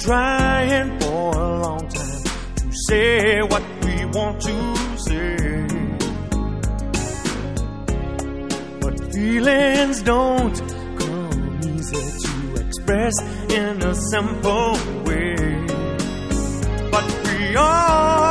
trying for a long time to say what we want to say. But feelings don't come easy to express in a simple way. But we all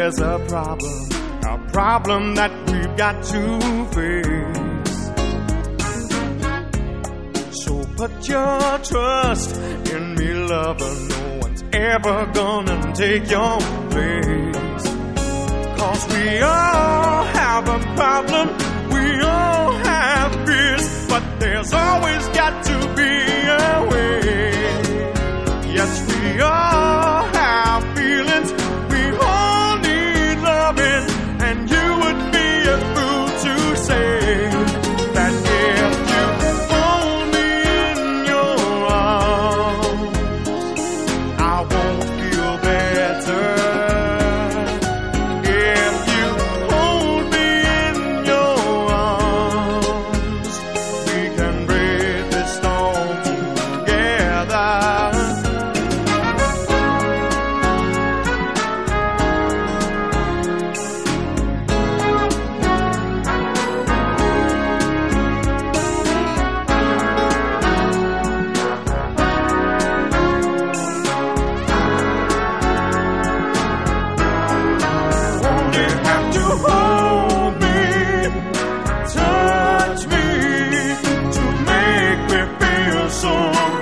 there's a problem, a problem that we've got to face. So put your trust in me, lover. No one's ever gonna take your place. Cause we all have a problem, we all have fears, but there's always got to be a way. Yes, Oh.